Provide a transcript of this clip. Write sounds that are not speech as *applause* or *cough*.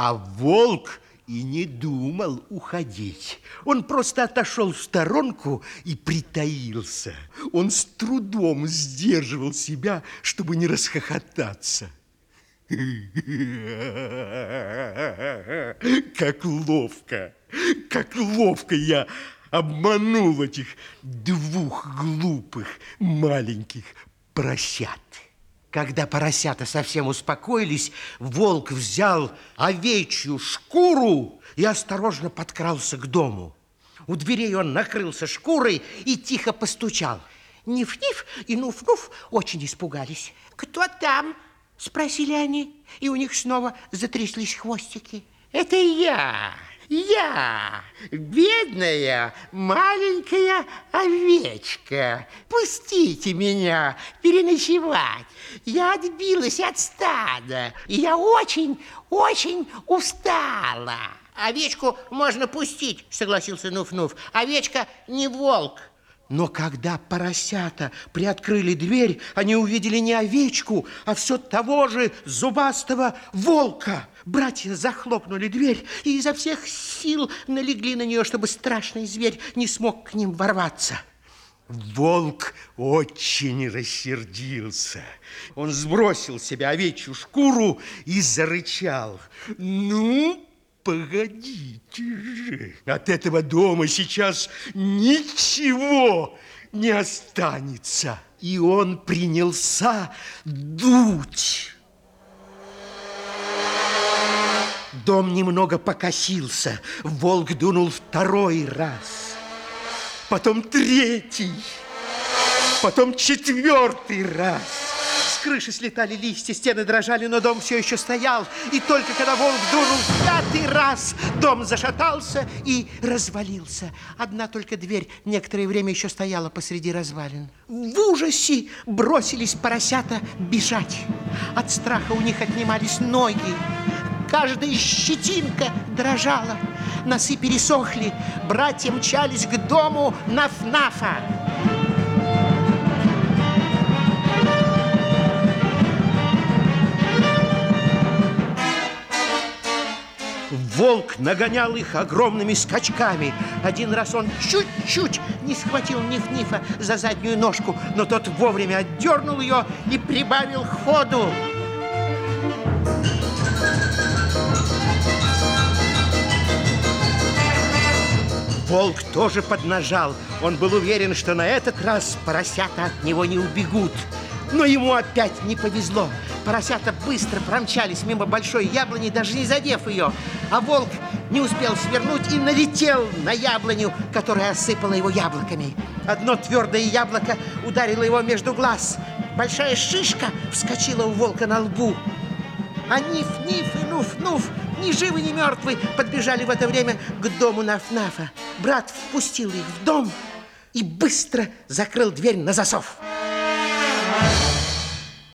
А волк и не думал уходить. Он просто отошел в сторонку и притаился. Он с трудом сдерживал себя, чтобы не расхохотаться. *laughs* Как ловко, как ловко я обманул этих двух глупых маленьких поросят. Когда поросята совсем успокоились, волк взял овечью шкуру и осторожно подкрался к дому. У дверей он накрылся шкурой и тихо постучал. Ниф-ниф и Нуф-Нуф очень испугались. «Кто там?» – спросили они, и у них снова затряслись хвостики. «Это я!» Я, бедная маленькая овечка, пустите меня переночевать. Я отбилась от стада, и я очень-очень устала. Овечку можно пустить, согласился Нуф-Нуф. Овечка не волк. Но когда поросята приоткрыли дверь, они увидели не овечку, а все того же зубастого волка. Братья захлопнули дверь и изо всех сил налегли на нее, чтобы страшный зверь не смог к ним ворваться. Волк очень рассердился. Он сбросил себе овечью шкуру и зарычал. Ну, Погодите же, от этого дома сейчас ничего не останется. И он принялся дуть. Дом немного покосился. Волк дунул второй раз. Потом третий. Потом четвертый раз крыши слетали листья, стены дрожали, но дом все еще стоял. И только когда волк дунул пятый раз, дом зашатался и развалился. Одна только дверь некоторое время еще стояла посреди развалин. В ужасе бросились поросята бежать. От страха у них отнимались ноги. Каждая щетинка дрожала. Носы пересохли. Братья мчались к дому Наф-Нафа. Волк нагонял их огромными скачками. Один раз он чуть-чуть не схватил Ниф-Нифа за заднюю ножку, но тот вовремя отдернул ее и прибавил ходу. Волк тоже поднажал. Он был уверен, что на этот раз поросята от него не убегут. Но ему опять не повезло. Поросята быстро промчались мимо большой яблони, даже не задев ее. А волк не успел свернуть и налетел на яблоню, которая осыпала его яблоками. Одно твердое яблоко ударило его между глаз. Большая шишка вскочила у волка на лбу. А Ниф-Ниф и Нуф-Нуф, ни живы, ни мертвы, подбежали в это время к дому Наф-Нафа. Брат впустил их в дом и быстро закрыл дверь на засов. Thank you.